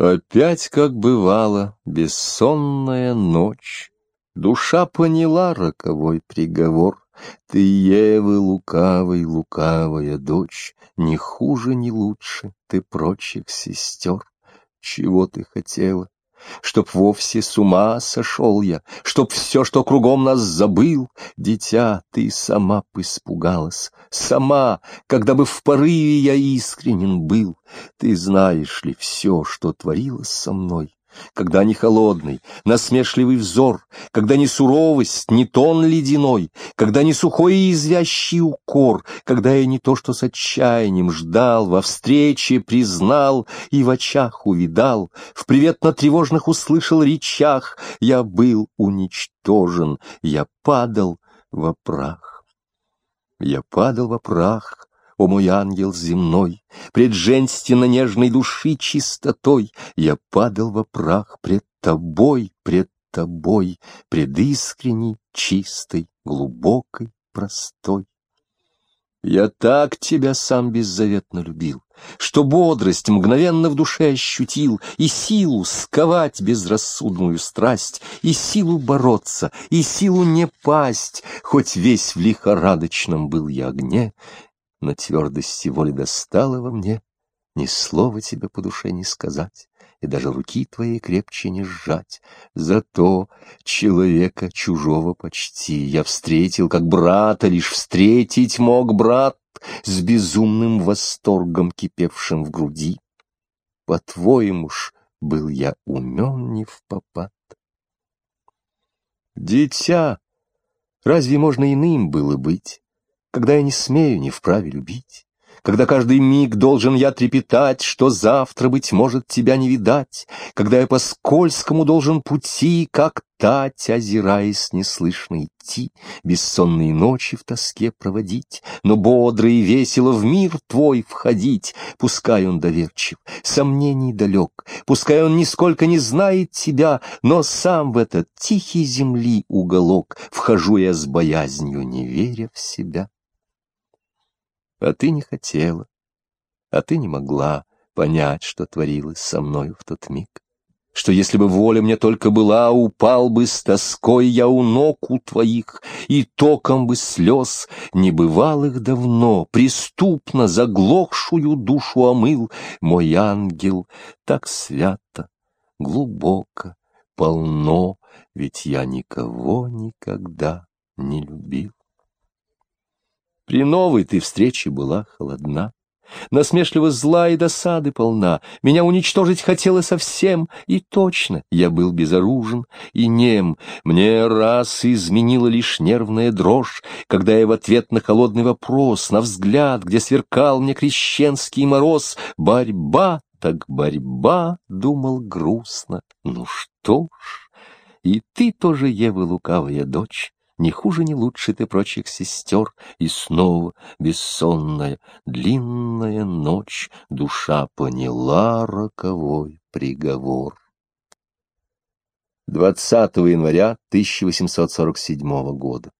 Опять, как бывало, бессонная ночь. Душа поняла роковой приговор. Ты, Евы, лукавой, лукавая дочь, Ни хуже, ни лучше ты прочих сестер. Чего ты хотела? Чтоб вовсе с ума сошел я, Чтоб все, что кругом нас забыл. Дитя, ты сама б испугалась, Сама, когда бы в порыве я искренен был. Ты знаешь ли все, что творилось со мной? Когда не холодный, насмешливый взор, когда не суровость, не тон ледяной, когда не сухой и извящий укор, когда я не то что с отчаянием ждал, во встрече признал и в очах увидал, в приветно-тревожных услышал речах, я был уничтожен, я падал во прах. Я падал во прах, о мой ангел земной, пред женственно-нежной души чистотой, я падал во прах пред тобой, пред тобой, пред искренней, чистой, глубокой, простой. Я так тебя сам беззаветно любил, что бодрость мгновенно в душе ощутил, и силу сковать безрассудную страсть, и силу бороться, и силу не пасть, хоть весь в лихорадочном был я огне, но твердости воли достало во мне, ни слова тебе по душе не сказать, и даже руки твоей крепче не сжать. Зато человека чужого почти я встретил, как брата, лишь встретить мог брат с безумным восторгом, кипевшим в груди. По-твоему ж был я умен не в попад. Дитя, разве можно иным было быть? Когда я не смею, не вправе любить, когда каждый миг должен я трепетать, что завтра, быть может, тебя не видать, когда я по скользкому должен пути, как тать, озираясь неслышно идти, бессонные ночи в тоске проводить, но бодро и весело в мир твой входить, пускай он доверчив, сомнений далек, пускай он нисколько не знает тебя, но сам в этот тихий земли уголок вхожу я с боязнью, не веря в себя. А ты не хотела, а ты не могла понять, что творилось со мною в тот миг. Что если бы воля мне только была, упал бы с тоской я у ног у твоих, и током бы слез, небывалых давно, преступно заглохшую душу омыл мой ангел так свято, глубоко, полно, ведь я никого никогда не любил. При новой ты встрече была холодна, Насмешливо зла и досады полна, Меня уничтожить хотела совсем, И точно я был безоружен и нем. Мне раз изменила лишь нервная дрожь, Когда я в ответ на холодный вопрос, На взгляд, где сверкал мне крещенский мороз, Борьба, так борьба, думал грустно, Ну что ж, и ты тоже, Ева, лукавая дочь, не хуже, не лучше ты прочих сестер, И снова бессонная, длинная ночь, Душа поняла роковой приговор. 20 января 1847 года.